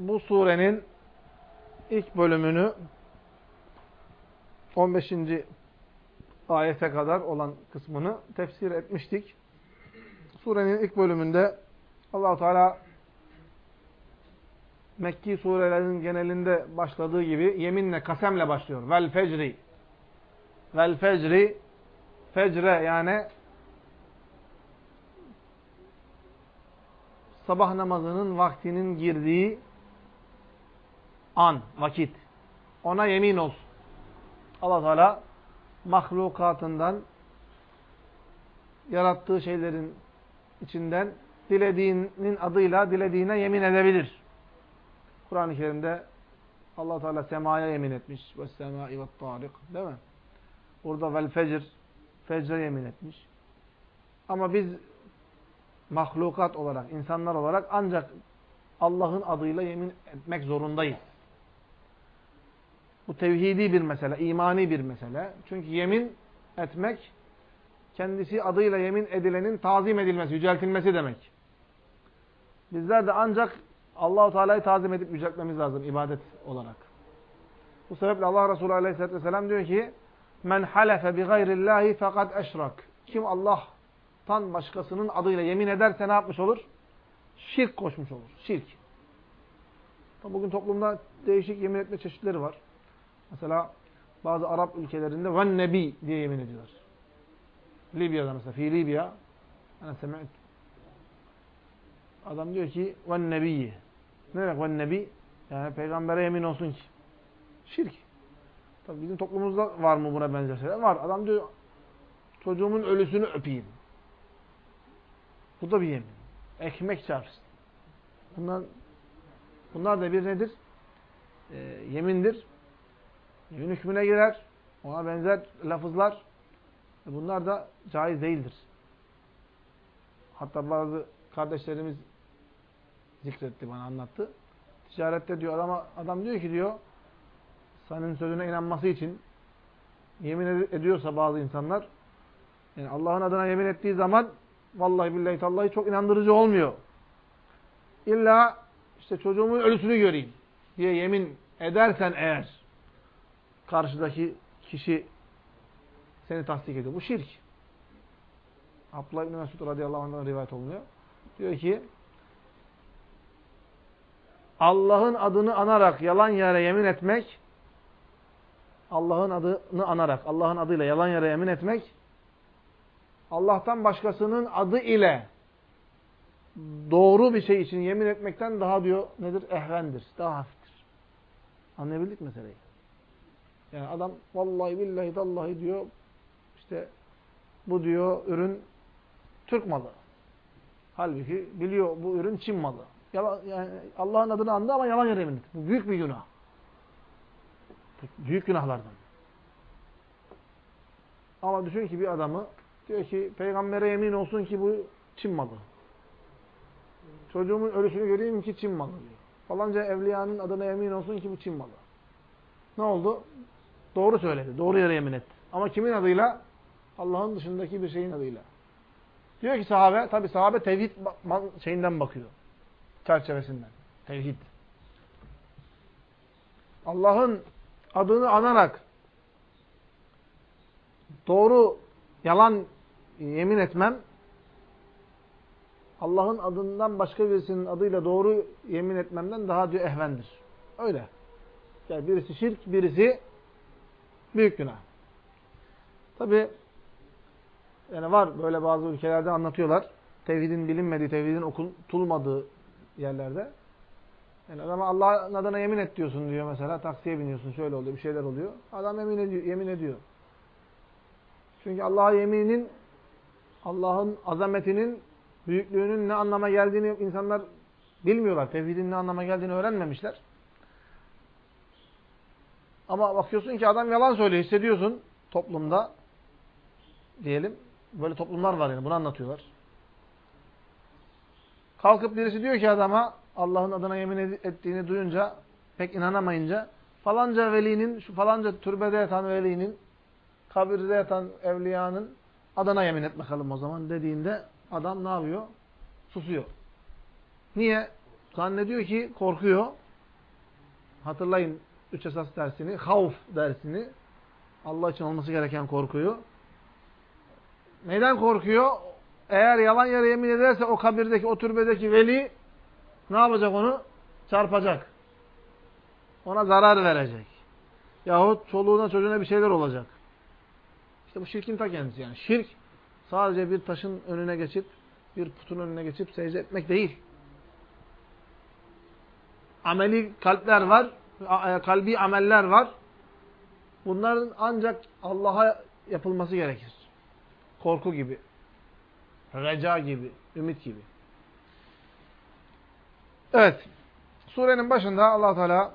bu surenin ilk bölümünü 15. ayete kadar olan kısmını tefsir etmiştik. Surenin ilk bölümünde allah Teala Mekki surelerin genelinde başladığı gibi yeminle, kasemle başlıyor. Vel fecri. Vel fecri. Fecre yani sabah namazının vaktinin girdiği an, vakit. Ona yemin olsun. Allah Teala mahlukatından yarattığı şeylerin içinden dilediğinin adıyla dilediğine yemin edebilir. Kur'an-ı Kerim'de allah Teala semaya yemin etmiş. Ve semai ve tarik. Değil mi? Burada vel fecr. Fecre yemin etmiş. Ama biz mahlukat olarak, insanlar olarak ancak Allah'ın adıyla yemin etmek zorundayız. Bu tevhidi bir mesele, imani bir mesele. Çünkü yemin etmek kendisi adıyla yemin edilenin tazim edilmesi, yüceltilmesi demek. Bizler de ancak Allahu Teala'yı tazim edip yüceltmemiz lazım ibadet olarak. Bu sebeple Allah Resulü Aleyhisselatü Vesselam diyor ki: "Men halefe bi gayrillahi fakat eşrak." Kim Allah'tan başkasının adıyla yemin ederse ne yapmış olur? Şirk koşmuş olur. Şirk. Bugün toplumda değişik yemin etme çeşitleri var. Mesela bazı Arap ülkelerinde "Ven nebi" diye yemin ediyorlar. Libya'da mesela, fi Libya ana semi't Adam diyor ki "Ven nebiyyi" Ne demek "Ven nebi"? Yani peygambere yemin olsun ki. Şirk. Tabii bizim toplumumuzda var mı buna benzer şeyler? Var. Adam diyor çocuğumun ölüsünü öpeyim. Bu da bir yemin. Ekmek çarpsın. Bunlar, bunlar da bir nedir? E, yemindir. Yemin hükmüne girer. Ona benzer lafızlar. E, bunlar da caiz değildir. Hatta bazı kardeşlerimiz zikretti bana anlattı. Ticarette diyor adama adam diyor ki diyor senin sözüne inanması için yemin ediyorsa bazı insanlar yani Allah'ın adına yemin ettiği zaman vallahi billahi tallahi çok inandırıcı olmuyor. İlla işte çocuğumun ölüsünü göreyim diye yemin edersen eğer karşıdaki kişi seni tasdik ediyor. Bu şirk. Abdullah İbni Mesud radıyallahu anh'dan rivayet olunuyor. Diyor ki Allah'ın adını anarak yalan yere yemin etmek Allah'ın adını anarak, Allah'ın adıyla yalan yere yemin etmek Allah'tan başkasının adı ile doğru bir şey için yemin etmekten daha diyor nedir? Ehvendir, daha hafiftir. Anlayabildik meseleyi. Yani adam vallahi billahi dallahi diyor işte bu diyor ürün Türk malı. Halbuki biliyor bu ürün Çin malı. Yani Allah'ın adını andı ama yalan yere etti. Bu büyük bir günah. Büyük günahlardan. Ama düşün ki bir adamı diyor ki peygambere yemin olsun ki bu Çin malı. Çocuğumun ölüsünü göreyim ki Çin malı diyor. Falanca evliyanın adına yemin olsun ki bu Çin malı. Ne oldu? Doğru söyledi. Doğru yere yemin etti. Ama kimin adıyla? Allah'ın dışındaki bir şeyin adıyla. Diyor ki sahabe, tabi sahabe tevhid şeyinden bakıyor. Çerçevesinden. Tevhid. Allah'ın adını anarak doğru yalan yemin etmem Allah'ın adından başka birisinin adıyla doğru yemin etmemden daha diyor ehvendir. Öyle. Yani birisi şirk, birisi büyük günah. Tabi yani var böyle bazı ülkelerde anlatıyorlar. Tevhidin bilinmediği, tevhidin okutulmadığı yerlerde. Yani adama Allah'ın adına yemin et diyorsun diyor mesela. Taksiye biniyorsun şöyle oluyor bir şeyler oluyor. Adam yemin ediyor. Yemin ediyor. Çünkü Allah'a yeminin Allah'ın azametinin büyüklüğünün ne anlama geldiğini insanlar bilmiyorlar. Tevhidin ne anlama geldiğini öğrenmemişler. Ama bakıyorsun ki adam yalan söylüyor. Hissediyorsun toplumda diyelim. Böyle toplumlar var yani. Bunu anlatıyorlar. Kalkıp birisi diyor ki adama Allah'ın adına yemin ettiğini duyunca pek inanamayınca falanca velinin, şu falanca türbede yatan velinin, kabirde yatan evliyanın adına yemin et bakalım o zaman dediğinde adam ne yapıyor? Susuyor. Niye? Zannediyor ki korkuyor. hatırlayın üç esas dersini, havf dersini, Allah için olması gereken korkuyu. Neden korkuyor? Eğer yalan yere yemin ederse o kabirdeki, o türbedeki veli ne yapacak onu? Çarpacak. Ona zarar verecek. Yahut çoluğuna çocuğuna bir şeyler olacak. İşte bu şirkin ta kendisi yani. Şirk sadece bir taşın önüne geçip, bir putun önüne geçip secde etmek değil. Ameli kalpler var, kalbi ameller var. Bunların ancak Allah'a yapılması gerekir. Korku gibi, reca gibi, ümit gibi. Evet. Surenin başında allah Teala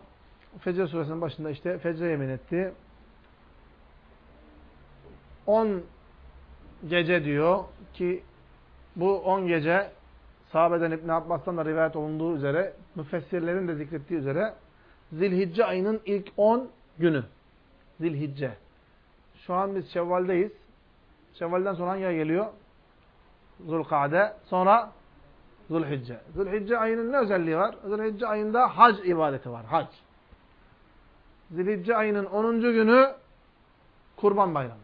Fecr suresinin başında işte fecre yemin etti. 10 gece diyor ki bu 10 gece sahabeden İbn Abbas'tan da rivayet olunduğu üzere müfessirlerin de zikrettiği üzere Zilhicce ayının ilk 10 günü. Zilhicce. Şu an biz Şevval'deyiz. Şevval'den sonra hangi ay geliyor? Zulkade. Sonra Zulhicce. Zulhicce ayının ne özelliği var? Zulhicce ayında hac ibadeti var. Hac. Zilhicce ayının 10. günü Kurban Bayramı.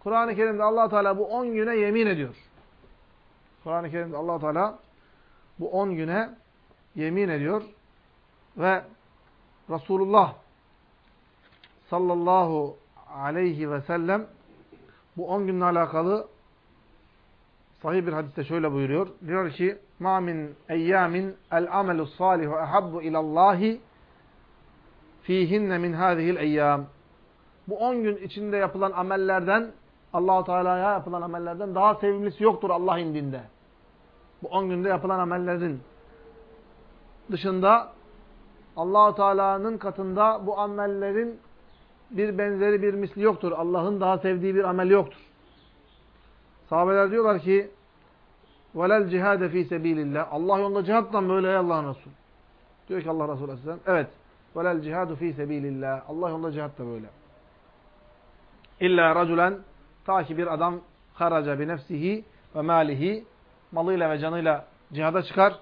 Kur'an-ı Kerim'de allah Teala bu 10 güne yemin ediyor. Kur'an-ı Kerim'de allah Teala bu 10 güne yemin ediyor. Ve Resulullah sallallahu aleyhi ve sellem bu 10 günle alakalı sahih bir hadiste şöyle buyuruyor. Diyor ki: "Ma min eyyamin el amelu salihu ahabbu ila Allahi fihinne min hadihi'l eyyam." Bu 10 gün içinde yapılan amellerden Allahu Teala'ya yapılan amellerden daha sevimlisi yoktur Allah indinde. Bu 10 günde yapılan amellerin dışında Allahu Teala'nın katında bu amellerin bir benzeri bir misli yoktur. Allah'ın daha sevdiği bir amel yoktur. Sahabeler diyorlar ki velel cihade fi sebilillah. Allah yolunda cihattan böyle ey Allah'ın Resul. Diyor ki Allah Resulü Aleyhisselam. Evet. Velel cihadu fi sebilillah. Allah yolunda cihat da böyle. İlla raculen ta ki bir adam haraca bi nefsihi ve malihi malıyla ve canıyla cihada çıkar.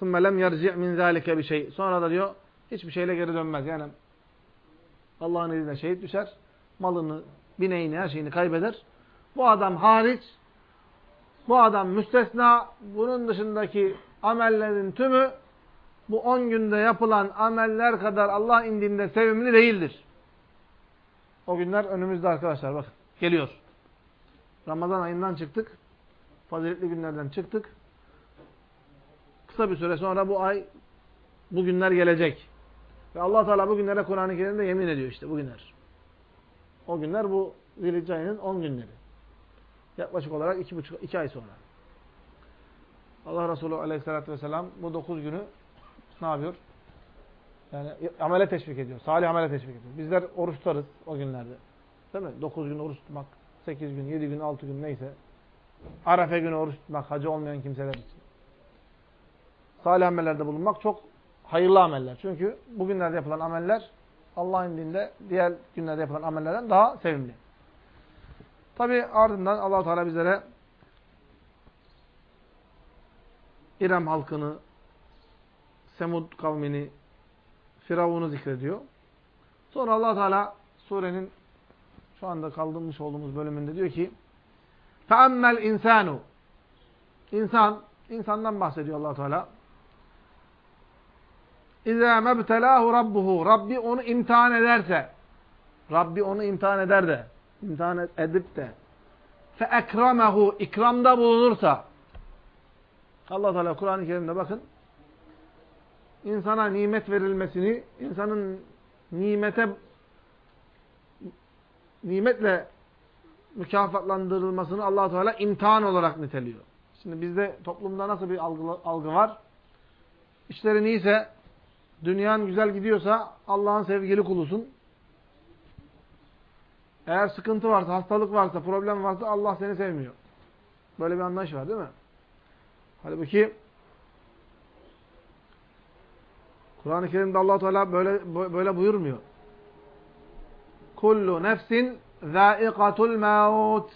ثُمَّ لَمْ يَرْجِعْ مِنْ ذَٰلِكَ bir şey. Sonra da diyor hiçbir şeyle geri dönmez. Yani Allah'ın izniyle şehit düşer. Malını, bineğini, her şeyini kaybeder. Bu adam hariç, bu adam müstesna, bunun dışındaki amellerin tümü bu 10 günde yapılan ameller kadar Allah indinde sevimli değildir. O günler önümüzde arkadaşlar bakın. Geliyor. Ramazan ayından çıktık. Faziletli günlerden çıktık. Kısa bir süre sonra bu ay, bu günler gelecek. Ve allah Teala bu günlere Kur'an-ı Kerim'de yemin ediyor işte bu günler. O günler bu Zilhicce ayının 10 günleri. Yaklaşık olarak iki, buçuk, iki ay sonra. Allah Resulü aleyhissalatü vesselam bu 9 günü ne yapıyor? Yani amele teşvik ediyor. Salih amele teşvik ediyor. Bizler oruç tutarız o günlerde. Değil mi? 9 gün oruç tutmak, 8 gün, 7 gün, 6 gün neyse. Arefe günü oruç tutmak, hacı olmayan kimseler için. Salih amellerde bulunmak çok hayırlı ameller. Çünkü bugünlerde yapılan ameller Allah'ın dinde diğer günlerde yapılan amellerden daha sevimli. Tabi ardından allah Teala bizlere İrem halkını, Semud kavmini, Firavun'u zikrediyor. Sonra allah Teala surenin şu anda kaldırmış olduğumuz bölümünde diyor ki فَأَمَّا insanu İnsan, insandan bahsediyor allah Teala. اِذَا مَبْتَلَاهُ رَبُّهُ Rabbi onu imtihan ederse, Rabbi onu imtihan eder de, imtihan edip de, فَاَكْرَمَهُ ikramda bulunursa, allah Teala Kur'an-ı Kerim'de bakın, insana nimet verilmesini, insanın nimete nimetle mükafatlandırılmasını allah Teala imtihan olarak niteliyor. Şimdi bizde toplumda nasıl bir algı, algı var? İşlerin iyiyse Dünyan güzel gidiyorsa Allah'ın sevgili kulusun. Eğer sıkıntı varsa, hastalık varsa, problem varsa Allah seni sevmiyor. Böyle bir anlayış var değil mi? Halbuki Kur'an-ı Kerim'de allah Teala böyle, böyle buyurmuyor. Kullu nefsin zâikatul mevut.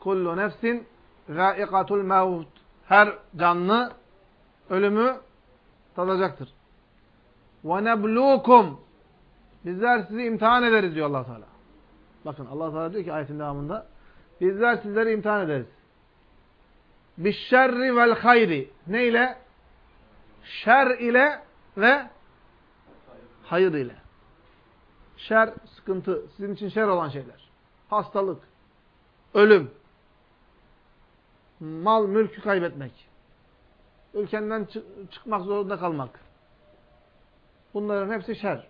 Kullu nefsin zâikatul mevut. Her canlı ölümü tadacaktır. وَنَبْلُوكُمْ Bizler sizi imtihan ederiz diyor allah Teala. Bakın allah Teala diyor ki ayetin devamında bizler sizleri imtihan ederiz. Bişşerri vel hayri. Ne ile? Şer ile ve hayır ile. Şer, sıkıntı, sizin için şer olan şeyler. Hastalık, ölüm, mal, mülkü kaybetmek, ülkenden çıkmak zorunda kalmak. Bunların hepsi şer.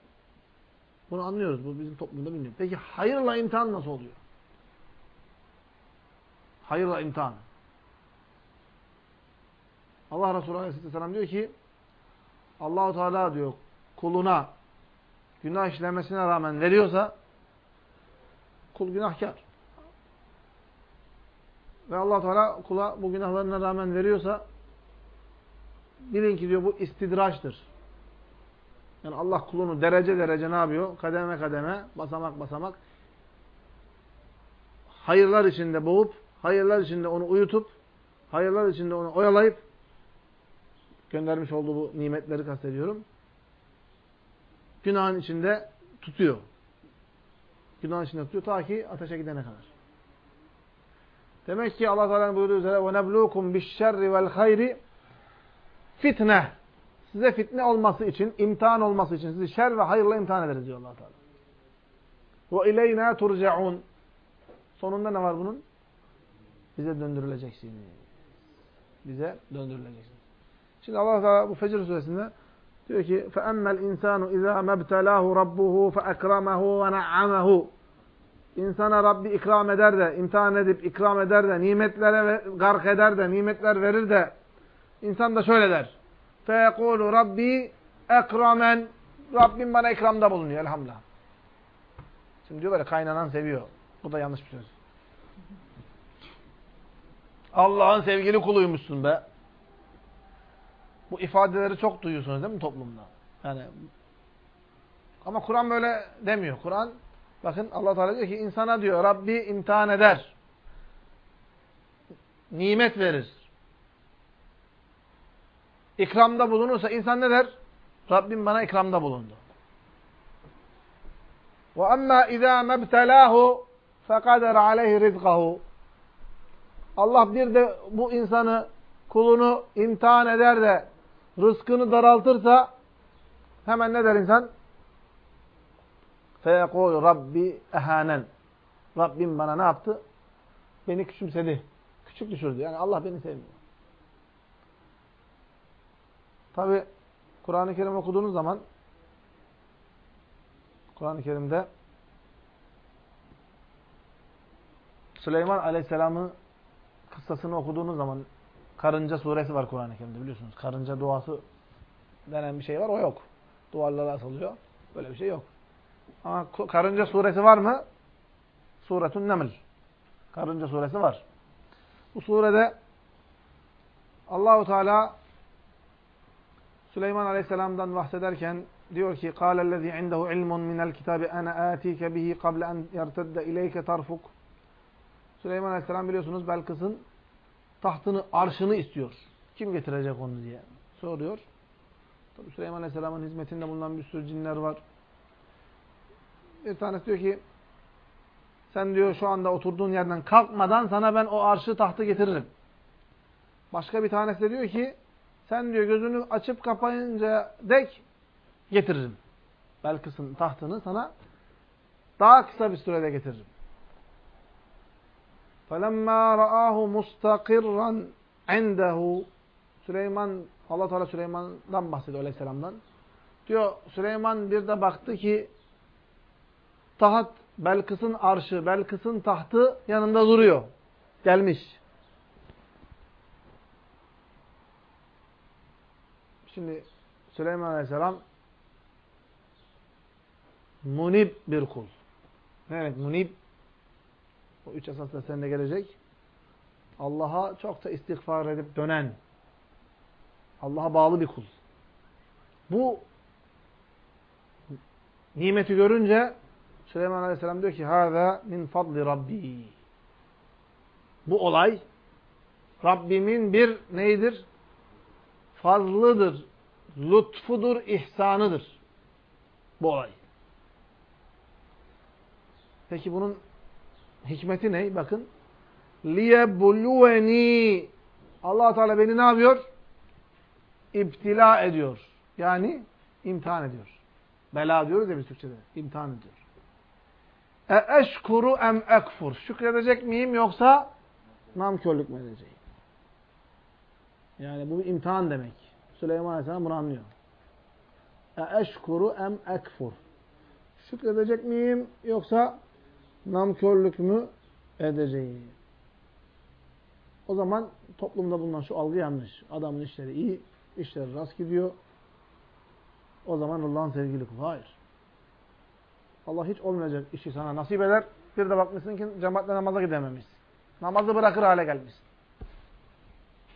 Bunu anlıyoruz. Bu bizim toplumda bilmiyor. Peki hayırla imtihan nasıl oluyor? Hayırla imtihan. Allah Resulü Aleyhisselam diyor ki Allahu Teala diyor kuluna günah işlemesine rağmen veriyorsa kul günahkar. Ve allah Teala kula bu günahlarına rağmen veriyorsa Bilin ki diyor bu istidraçtır. Yani Allah kulunu derece derece ne yapıyor? Kademe kademe, basamak basamak hayırlar içinde boğup, hayırlar içinde onu uyutup, hayırlar içinde onu oyalayıp göndermiş olduğu bu nimetleri kastediyorum. Günahın içinde tutuyor. Günahın içinde tutuyor ta ki ateşe gidene kadar. Demek ki Allah Teala buyuruyor üzere ve neblukum biş şerri vel hayri fitne. Size fitne olması için, imtihan olması için sizi şer ve hayırla imtihan ederiz diyor Allah Teala. Ve ileyna turcaun. Sonunda ne var bunun? Bize döndürüleceksiniz. Bize döndürüleceksiniz. Şimdi Allah Teala bu Fecr suresinde diyor ki: "Fe'emmel insanu izâ mebtelâhu rabbuhu fe'ekramahu ve na'amehu." İnsana Rabbi ikram eder de, imtihan edip ikram eder de, nimetlere gark eder de, nimetler verir de İnsan da şöyle der. Feyekulu Rabbi ekramen. Rabbim bana ikramda bulunuyor elhamdülillah. Şimdi diyorlar ya kaynanan seviyor. Bu da yanlış bir söz. Allah'ın sevgili kuluymuşsun be. Bu ifadeleri çok duyuyorsunuz değil mi toplumda? Yani ama Kur'an böyle demiyor. Kur'an bakın Allah Teala diyor ki insana diyor Rabbi imtihan eder. Nimet verir İkramda bulunursa insan ne der? Rabbim bana ikramda bulundu. وَأَمَّا اِذَا مَبْتَلَاهُ فَقَدَرَ عَلَيْهِ رِزْقَهُ Allah bir de bu insanı, kulunu imtihan eder de rızkını daraltırsa hemen ne der insan? فَيَقُولُ Rabbi ehanen. Rabbim bana ne yaptı? Beni küçümsedi. Küçük düşürdü. Yani Allah beni sevmiyor. Tabi Kur'an-ı Kerim okuduğunuz zaman Kur'an-ı Kerim'de Süleyman Aleyhisselam'ın kıssasını okuduğunuz zaman karınca suresi var Kur'an-ı Kerim'de biliyorsunuz. Karınca duası denen bir şey var. O yok. Duvarlara asılıyor. Böyle bir şey yok. Ama karınca suresi var mı? Suretun Neml. Karınca suresi var. Bu surede Allahu Teala Süleyman Aleyhisselam'dan bahsederken diyor ki: "Kâlellezî indehu ilmun minel kitâbi ene âtîke bihi kable en yertedde ileyke tarfuk." Süleyman Aleyhisselam biliyorsunuz Belkıs'ın tahtını, arşını istiyor. Kim getirecek onu diye soruyor. Tabi Süleyman Aleyhisselam'ın hizmetinde bulunan bir sürü cinler var. Bir tanesi diyor ki sen diyor şu anda oturduğun yerden kalkmadan sana ben o arşı tahtı getiririm. Başka bir tanesi de diyor ki sen diyor gözünü açıp kapayınca dek getiririm. Belkıs'ın tahtını sana daha kısa bir sürede getiririm. فَلَمَّا رَآهُ مُسْتَقِرًّا عِنْدَهُ Süleyman, Allah Teala Süleyman'dan bahsediyor Aleyhisselam'dan. Diyor Süleyman bir de baktı ki taht Belkıs'ın arşı, Belkıs'ın tahtı yanında duruyor. Gelmiş. Şimdi Süleyman Aleyhisselam munib bir kul. Ne demek munib? O üç esasla seninle gelecek. Allah'a çok da istiğfar edip dönen, Allah'a bağlı bir kul. Bu nimeti görünce Süleyman Aleyhisselam diyor ki هَذَا min fadli Rabbi. Bu olay Rabbimin bir neydir? fazlıdır, lütfudur, ihsanıdır. bu olay. Peki bunun hikmeti ne? Bakın. لِيَبُلُوَنِي allah Teala beni ne yapıyor? İptila ediyor. Yani imtihan ediyor. Bela diyoruz ya biz Türkçe'de. İmtihan ediyor. E eşkuru em ekfur. Şükredecek miyim yoksa namkörlük mü edeceğim? Yani bu bir imtihan demek. Süleyman Aleyhisselam bunu anlıyor. E eşkuru em ekfur. Şükredecek miyim yoksa namkörlük mü edeceğim? O zaman toplumda bulunan şu algı yanlış. Adamın işleri iyi, işleri rast gidiyor. O zaman Allah'ın sevgili kulu. Hayır. Allah hiç olmayacak işi sana nasip eder. Bir de bakmışsın ki cemaatle namaza gidememiş. Namazı bırakır hale gelmiş.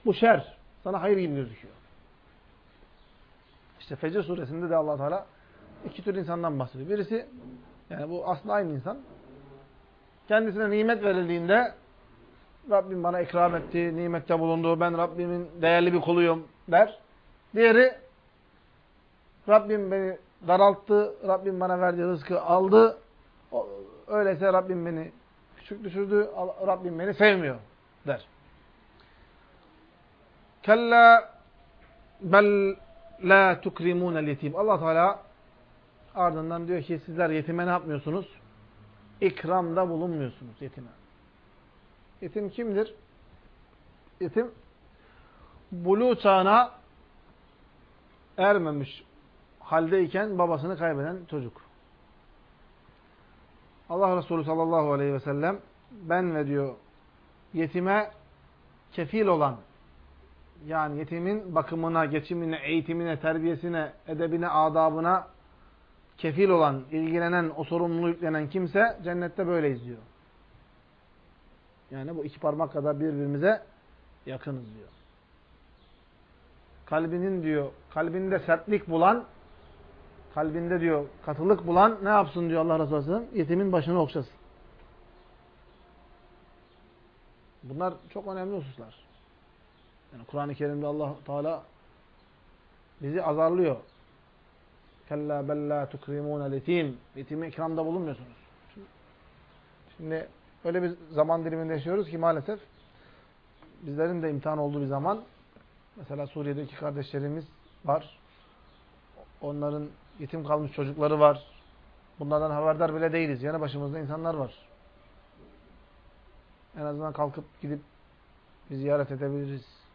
Bu şer. Sana hayır gibi gözüküyor. İşte Fecr suresinde de allah Teala iki tür insandan bahsediyor. Birisi, yani bu aslında aynı insan. Kendisine nimet verildiğinde Rabbim bana ikram etti, nimette bulundu, ben Rabbimin değerli bir kuluyum der. Diğeri, Rabbim beni daralttı, Rabbim bana verdiği rızkı aldı. Öyleyse Rabbim beni küçük düşürdü, Rabbim beni sevmiyor der. Kella bel la tukrimunel yetim. Allah Teala ardından diyor ki sizler yetime ne yapmıyorsunuz? İkramda bulunmuyorsunuz yetime. Yetim kimdir? Yetim bulu çağına ermemiş haldeyken babasını kaybeden çocuk. Allah Resulü sallallahu aleyhi ve sellem ben ve diyor yetime kefil olan yani yetimin bakımına, geçimine, eğitimine, terbiyesine, edebine, adabına kefil olan, ilgilenen, o sorumluluğu yüklenen kimse cennette böyle izliyor. Yani bu iki parmak kadar birbirimize yakınız diyor. Kalbinin diyor, kalbinde sertlik bulan, kalbinde diyor katılık bulan ne yapsın diyor Allah Resulü Aleyhisselam? Yetimin başını okşasın. Bunlar çok önemli hususlar. Yani Kur'an-ı Kerim'de Allah Teala bizi azarlıyor. Kella bella tukrimun yetim. Yetime ikramda bulunmuyorsunuz. Şimdi öyle bir zaman diliminde yaşıyoruz ki maalesef bizlerin de imtihan olduğu bir zaman mesela Suriye'deki kardeşlerimiz var. Onların yetim kalmış çocukları var. Bunlardan haberdar bile değiliz. Yani başımızda insanlar var. En azından kalkıp gidip bir ziyaret edebiliriz.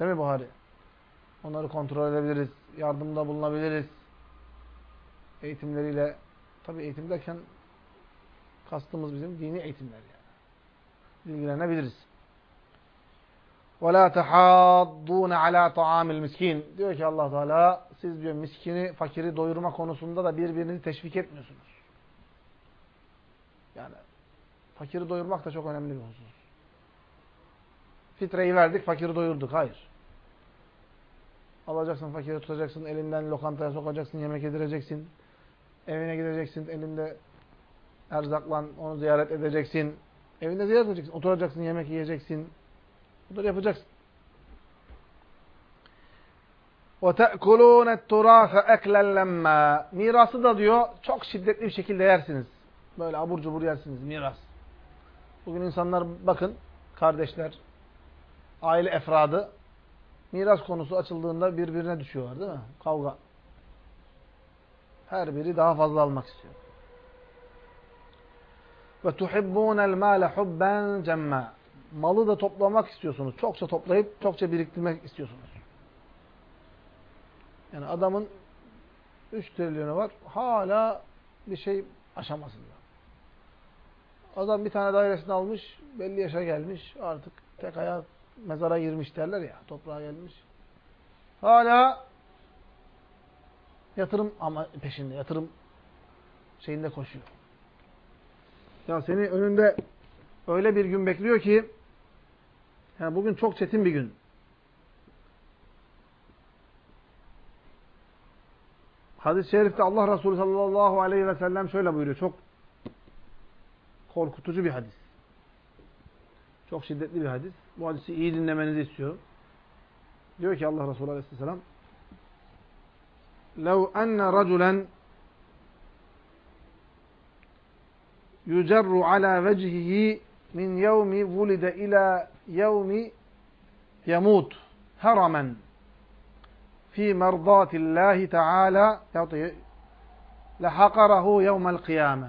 Değil mi Buhari? Onları kontrol edebiliriz. Yardımda bulunabiliriz. Eğitimleriyle. Tabi eğitim derken kastımız bizim dini eğitimler yani. İlgilenebiliriz. وَلَا تَحَاضُّونَ عَلَى طَعَامِ الْمِسْكِينَ Diyor ki allah Teala siz diyor miskini, fakiri doyurma konusunda da birbirinizi teşvik etmiyorsunuz. Yani fakiri doyurmak da çok önemli bir husus. Fitreyi verdik, fakiri doyurduk. Hayır. Alacaksın, fakiri tutacaksın, elinden lokantaya sokacaksın, yemek yedireceksin. Evine gideceksin, elinde erzakla onu ziyaret edeceksin. Evinde ziyaret edeceksin, oturacaksın, yemek yiyeceksin. Bunları yapacaksın. وَتَأْكُلُونَ التُّرَاثَ اَكْلًا لَمَّا Mirası da diyor, çok şiddetli bir şekilde yersiniz. Böyle abur cubur yersiniz, miras. Bugün insanlar bakın, kardeşler, aile efradı miras konusu açıldığında birbirine düşüyorlar değil mi? Kavga. Her biri daha fazla almak istiyor. Ve tuhibbunel mâle hubben cemma. Malı da toplamak istiyorsunuz. Çokça toplayıp çokça biriktirmek istiyorsunuz. Yani adamın 3 trilyonu var. Hala bir şey aşamasında. Adam bir tane dairesini almış. Belli yaşa gelmiş. Artık tek ayak mezara girmiş derler ya, toprağa gelmiş. Hala yatırım ama peşinde, yatırım şeyinde koşuyor. Ya seni önünde öyle bir gün bekliyor ki yani bugün çok çetin bir gün. Hadis-i şerifte Allah Resulü sallallahu aleyhi ve sellem şöyle buyuruyor. Çok korkutucu bir hadis. Çok şiddetli bir hadis. Bu hadisi iyi dinlemenizi istiyorum. Diyor ki Allah Resulü Aleyhisselam لَوْ أَنَّ رَجُلًا يُجَرُّ عَلَى وَجْهِهِ min yevmi vulide ila yevmi yemut haramen fi merdatillahi teala yahut lehakarahu yevmel kıyame.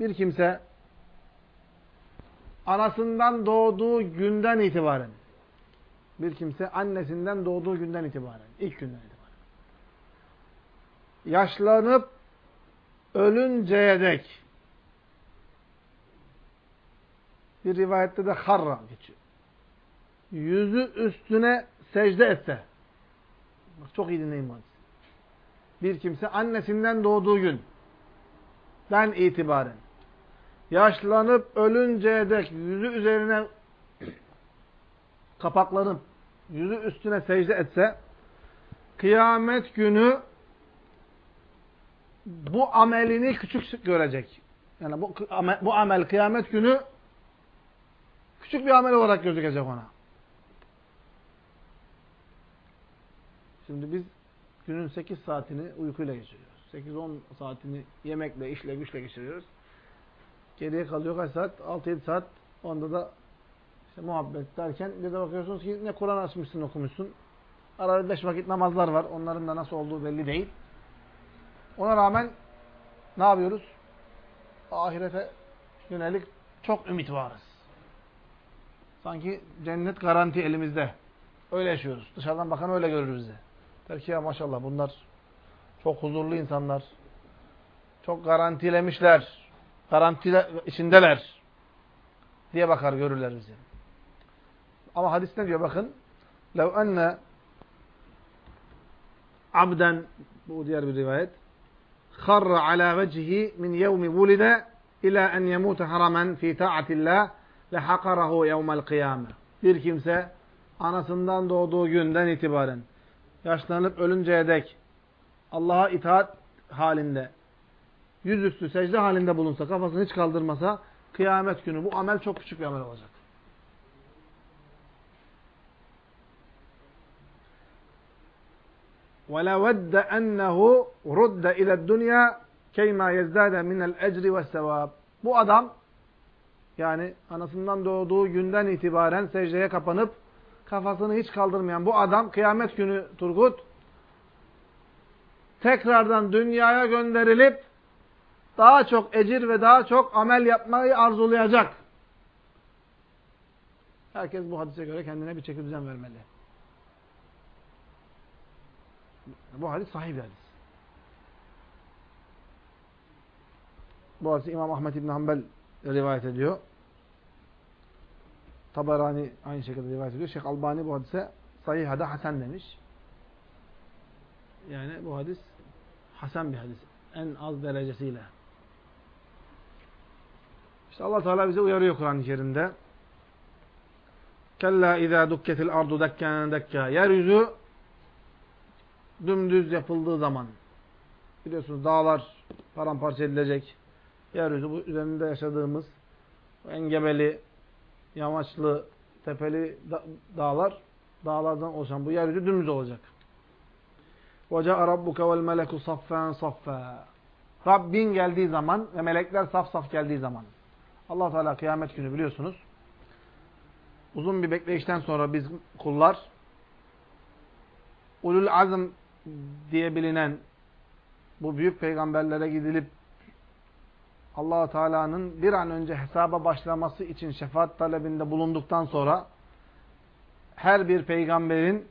Bir kimse anasından doğduğu günden itibaren. Bir kimse annesinden doğduğu günden itibaren. İlk günden itibaren. Yaşlanıp ölünceye dek bir rivayette de harra geçiyor. Yüzü üstüne secde etse. Çok iyi dinleyin bu Bir kimse annesinden doğduğu günden itibaren yaşlanıp ölünceye dek yüzü üzerine kapaklanıp yüzü üstüne secde etse kıyamet günü bu amelini küçük görecek. Yani bu, bu amel kıyamet günü küçük bir amel olarak gözükecek ona. Şimdi biz günün 8 saatini uykuyla geçiriyoruz. 8-10 saatini yemekle, işle, güçle geçiriyoruz. Geriye kalıyor kaç saat? 6-7 saat. Onda da işte muhabbet derken bir de bakıyorsunuz ki ne Kur'an açmışsın okumuşsun. Arada 5 vakit namazlar var. Onların da nasıl olduğu belli değil. Ona rağmen ne yapıyoruz? Ahirete yönelik çok ümit varız. Sanki cennet garanti elimizde. Öyle yaşıyoruz. Dışarıdan bakan öyle görür bizi. Der ki ya maşallah bunlar çok huzurlu insanlar. Çok garantilemişler Garanti içindeler. Diye bakar görürler bizi. Ama hadis ne diyor bakın. لَوْ أَنَّ abden bu diğer bir rivayet kharra ala vecihi min yevmi vulide ila en yemute haramen fi taatillah lehakarahu yevmel kıyame. Bir kimse anasından doğduğu günden itibaren yaşlanıp ölünceye dek Allah'a itaat halinde yüzüstü secde halinde bulunsa, kafasını hiç kaldırmasa kıyamet günü bu amel çok küçük bir amel olacak. وَلَوَدَّ أَنَّهُ رُدَّ اِلَى الدُّنْيَا كَيْمَا يَزْدَادَ مِنَ الْاَجْرِ وَالسَّوَابِ Bu adam yani anasından doğduğu günden itibaren secdeye kapanıp kafasını hiç kaldırmayan bu adam kıyamet günü Turgut tekrardan dünyaya gönderilip daha çok ecir ve daha çok amel yapmayı arzulayacak. Herkes bu hadise göre kendine bir çeki düzen vermeli. Bu hadis sahih bir hadis. Bu hadisi İmam Ahmet İbn Hanbel rivayet ediyor. Tabarani aynı şekilde rivayet ediyor. Şeyh Albani bu hadise sahih hada hasen demiş. Yani bu hadis hasen bir hadis. En az derecesiyle. İşte Allah Teala bize uyarıyor Kur'an-ı Kerim'de. Kella izâ dukketil ardu dekken dekka. Yeryüzü dümdüz yapıldığı zaman biliyorsunuz dağlar paramparça edilecek. Yeryüzü bu üzerinde yaşadığımız engebeli, yamaçlı, tepeli dağlar, dağlardan oluşan bu yeryüzü dümdüz olacak. وَجَاءَ رَبُّكَ وَالْمَلَكُ صَفَّانْ صَفَّا Rabbin geldiği zaman ve melekler saf saf geldiği zaman. allah Teala kıyamet günü biliyorsunuz. Uzun bir bekleyişten sonra biz kullar ulul azm diye bilinen bu büyük peygamberlere gidilip allah Teala'nın bir an önce hesaba başlaması için şefaat talebinde bulunduktan sonra her bir peygamberin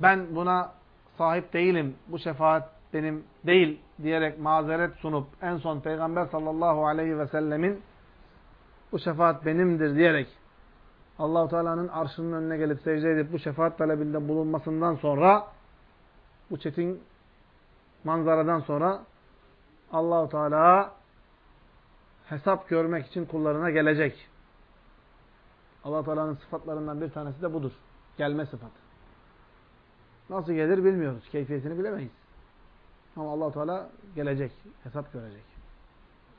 ben buna sahip değilim, bu şefaat benim değil diyerek mazeret sunup en son peygamber sallallahu aleyhi ve sellemin bu şefaat benimdir diyerek Allahu Teala'nın arşının önüne gelip secde edip bu şefaat talebinde bulunmasından sonra bu çetin manzaradan sonra Allahu Teala hesap görmek için kullarına gelecek. Allah Teala'nın sıfatlarından bir tanesi de budur. Gelme sıfatı. Nasıl gelir bilmiyoruz. Keyfiyetini bilemeyiz. Ama Allah Teala gelecek, hesap görecek.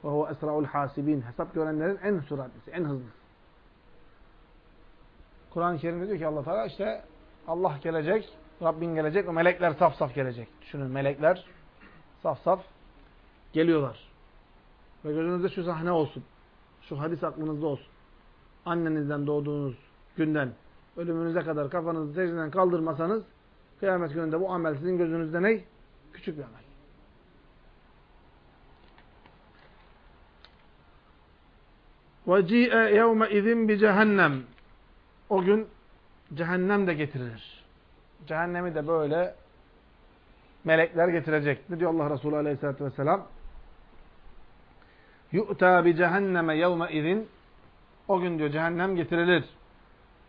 Ve huve esraul hasibin. Hesap görenlerin en süratlisi, en hızlısı. Kur'an-ı Kerim'de diyor ki Allah Teala işte Allah gelecek, Rabbin gelecek ve melekler saf saf gelecek. Düşünün melekler saf saf Geliyorlar. Ve gözünüzde şu sahne olsun. Şu hadis aklınızda olsun. Annenizden doğduğunuz günden ölümünüze kadar kafanızı secdeden kaldırmasanız kıyamet gününde bu amel sizin gözünüzde ne? Küçük bir amel. Ve ci'e yevme bi cehennem. O gün cehennem de getirilir. Cehennemi de böyle melekler getirecek. Ne diyor Allah Resulü Aleyhisselatü vesselam? Yu'ta bi cehenneme yevme izin. O gün diyor cehennem getirilir.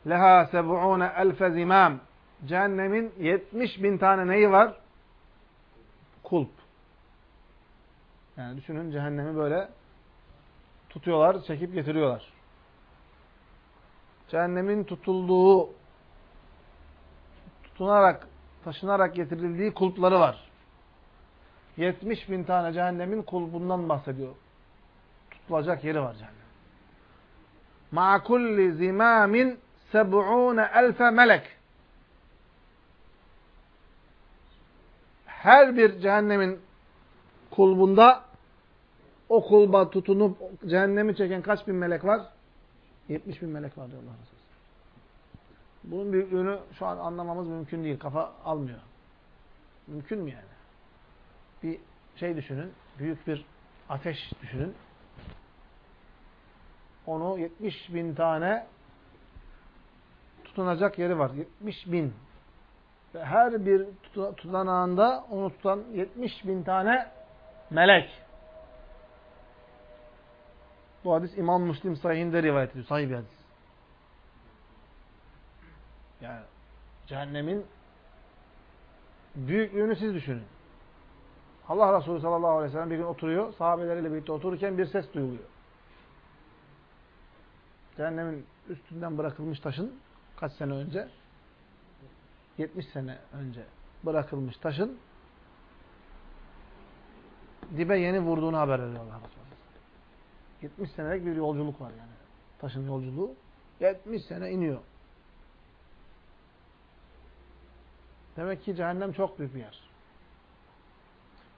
Leha seb'une elfe zimam. Cehennemin 70 bin tane neyi var? Kulp. Yani düşünün cehennemi böyle tutuyorlar, çekip getiriyorlar. Cehennemin tutulduğu, tutunarak, taşınarak getirildiği kulpları var. 70 bin tane cehennemin kulbundan bahsediyor. Tutulacak yeri var cehennem. Ma kulli zimamin seb'une elfe melek. Her bir cehennemin kulbunda o kulba tutunup cehennemi çeken kaç bin melek var? 70 bin melek var diyor Allah Resulü. Bunun büyüklüğünü şu an anlamamız mümkün değil. Kafa almıyor. Mümkün mü yani? Bir şey düşünün. Büyük bir ateş düşünün. Onu 70 bin tane tutunacak yeri var. 70 bin. Ve her bir tutanağında onu tutan 70 bin tane melek. Bu hadis İmam Müslim sahihinde rivayet ediyor. Sahih bir hadis. Yani cehennemin büyüklüğünü siz düşünün. Allah Resulü sallallahu aleyhi ve sellem bir gün oturuyor. Sahabeleriyle birlikte otururken bir ses duyuluyor. Cehennemin üstünden bırakılmış taşın kaç sene önce? 70 sene önce bırakılmış taşın dibe yeni vurduğunu haber veriyor Allah Resulü. 70 senelik bir yolculuk var yani. Taşın yolculuğu. 70 sene iniyor. Demek ki cehennem çok büyük bir yer.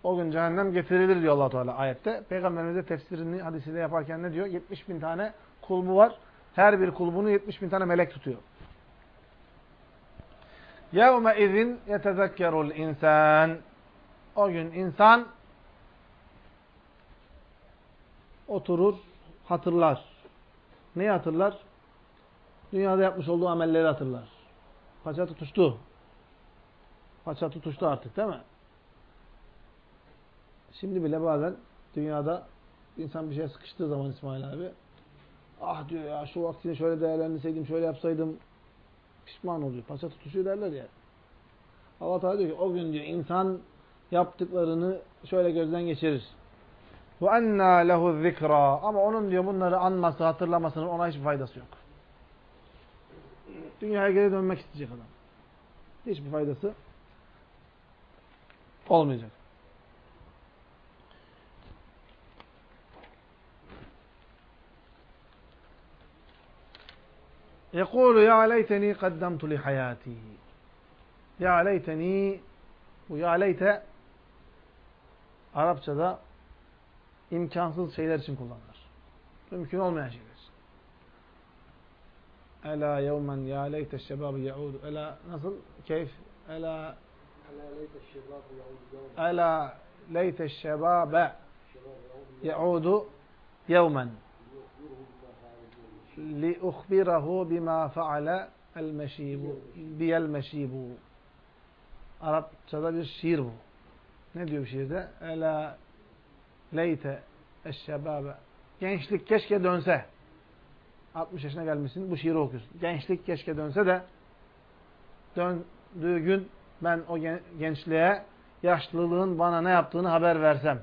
O gün cehennem getirilir diyor allah Teala ayette. Peygamberimize tefsirini hadisiyle yaparken ne diyor? 70 bin tane kulbu var. Her bir kulbunu 70 bin tane melek tutuyor. يَوْمَ اِذٍ يَتَذَكَّرُ الْاِنْسَانِ O gün insan oturur, hatırlar. Neyi hatırlar? Dünyada yapmış olduğu amelleri hatırlar. Paça tutuştu. Paça tutuştu artık değil mi? Şimdi bile bazen dünyada insan bir şeye sıkıştığı zaman İsmail abi ah diyor ya şu vaktini şöyle değerlendirseydim, şöyle yapsaydım pişman oluyor. Paça tutuşuyor derler ya. Allah Teala diyor ki o gün diyor insan yaptıklarını şöyle gözden geçirir. وَاَنَّا لَهُ zikra Ama onun diyor bunları anması, hatırlamasının ona hiçbir faydası yok. Dünyaya geri dönmek isteyecek adam. Hiçbir faydası olmayacak. يقول يا ليتني قدمت لحياتي Ya leyteni bu ya leyte Arapçada imkansız şeyler için kullanılır. Mümkün olmayan şeyler için. Ela yevmen ya leyte şebabı yaudu. Ela nasıl? Keyf? Ela Ela leyte şebabe yaudu yevmen li uhbirahu bima faale el meşibu biyel meşibu Arapçada bir şiir bu. Ne diyor şiirde? Ela leyte eşşebabe. Gençlik keşke dönse. 60 yaşına gelmişsin bu şiiri okuyorsun. Gençlik keşke dönse de döndüğü gün ben o gençliğe yaşlılığın bana ne yaptığını haber versem.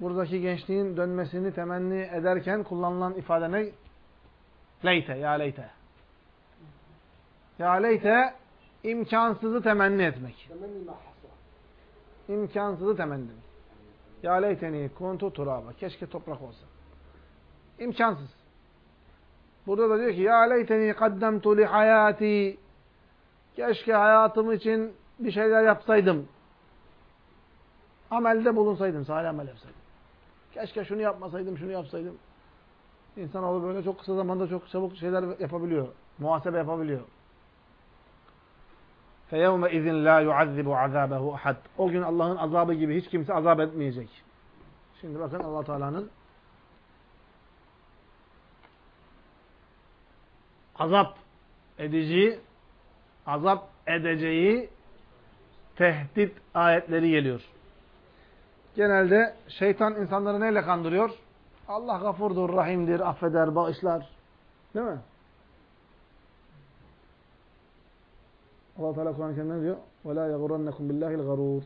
Buradaki gençliğin dönmesini temenni ederken kullanılan ifade ne? Leyte, ya leyte. Ya leyte imkansızı temenni etmek. İmkansızı temenni etmek. Ya leyteni kuntu turaba. Keşke toprak olsa. İmkansız. Burada da diyor ki ya leyteni kaddemtu li hayati. Keşke hayatım için bir şeyler yapsaydım. amelde bulunsaydın, salih amel yapsaydın. Keşke şunu yapmasaydım, şunu yapsaydım. İnsanoğlu böyle çok kısa zamanda çok çabuk şeyler yapabiliyor. Muhasebe yapabiliyor. فَيَوْمَ اِذٍ لَا يُعَذِّبُ عَذَابَهُ اَحَدٍ O gün Allah'ın azabı gibi hiç kimse azap etmeyecek. Şimdi bakın allah Teala'nın azap edici, azap edeceği tehdit ayetleri geliyor. Genelde şeytan insanları neyle kandırıyor? Allah gafurdur, rahimdir, affeder, bağışlar. Değil mi? Allah Teala Kur'an-ı Kerim'de diyor? وَلَا يَغُرَنَّكُمْ بِاللّٰهِ الْغَرُورِ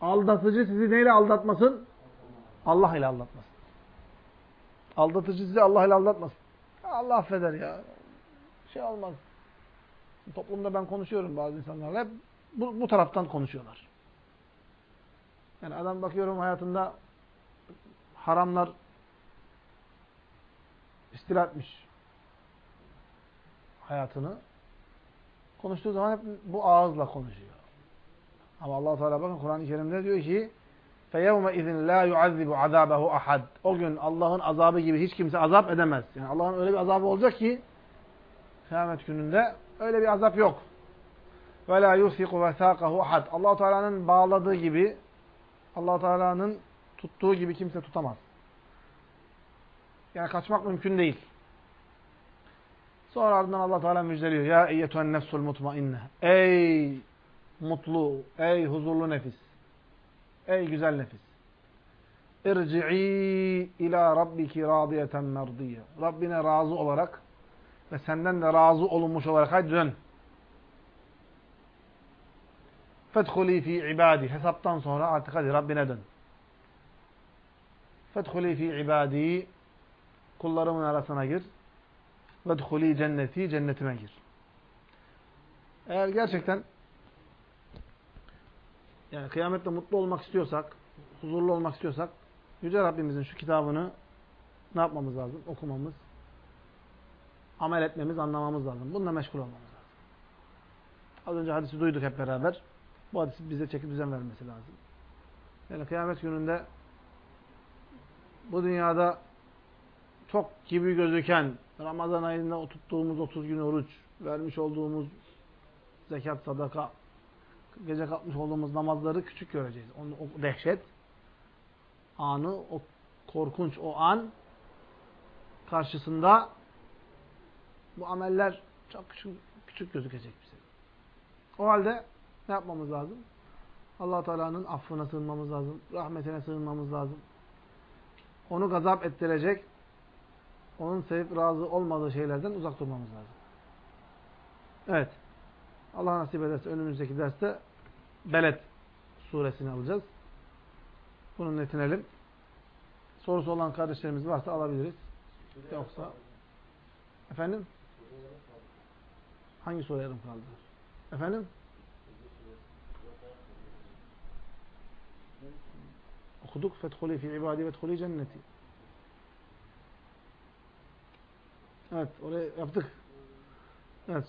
Aldatıcı sizi neyle aldatmasın? Allah ile aldatmasın. Aldatıcı sizi Allah ile aldatmasın. Allah affeder ya. Şey olmaz. Toplumda ben konuşuyorum bazı insanlarla. Hep bu, bu taraftan konuşuyorlar. Yani adam bakıyorum hayatında haramlar istila etmiş hayatını. Konuştuğu zaman hep bu ağızla konuşuyor. Ama allah Teala bakın Kur'an-ı Kerim'de diyor ki فَيَوْمَ اِذٍ لَا يُعَذِّبُ عَذَابَهُ ahad. O gün Allah'ın azabı gibi hiç kimse azap edemez. Yani Allah'ın öyle bir azabı olacak ki kıyamet gününde öyle bir azap yok. وَلَا يُثِقُ وَثَاقَهُ ahad. allah Teala'nın bağladığı gibi allah Teala'nın tuttuğu gibi kimse tutamaz. Yani kaçmak mümkün değil. Sonra ardından allah Teala müjdeliyor. Ya eyyetühen nefsul mutmainne. Ey mutlu, ey huzurlu nefis. Ey güzel nefis. İrci'i ila rabbiki radiyeten merdiye. Rabbine razı olarak ve senden de razı olunmuş olarak hadi dön. Fedhuli fi ibadi. Hesaptan sonra artık hadi Rabbine dön. Fedhuli fi ibadi. Kullarımın arasına gir. Vedhuli cenneti. Cennetime gir. Eğer gerçekten yani kıyamette mutlu olmak istiyorsak, huzurlu olmak istiyorsak, Yüce Rabbimizin şu kitabını ne yapmamız lazım? Okumamız, amel etmemiz, anlamamız lazım. Bununla meşgul olmamız lazım. Az önce hadisi duyduk hep beraber. Bu hadisi bize çekip düzen vermesi lazım. Yani kıyamet gününde bu dünyada çok gibi gözüken Ramazan ayında tuttuğumuz 30 gün oruç, vermiş olduğumuz zekat, sadaka, gece kalkmış olduğumuz namazları küçük göreceğiz. Onun, o dehşet anı, o korkunç o an karşısında bu ameller çok küçük, küçük gözükecek bize. O halde ne yapmamız lazım? allah Teala'nın affına sığınmamız lazım. Rahmetine sığınmamız lazım. Onu gazap ettirecek, onun sevip razı olmadığı şeylerden uzak durmamız lazım. Evet. Allah nasip ederse önümüzdeki derste Beled suresini alacağız. Bunu netinelim. Sorusu olan kardeşlerimiz varsa alabiliriz. Yoksa efendim hangi sure yarım kaldı? Efendim? Okuduk. Fethuli fi ibadi ve cenneti. Evet, orayı yaptık. Evet,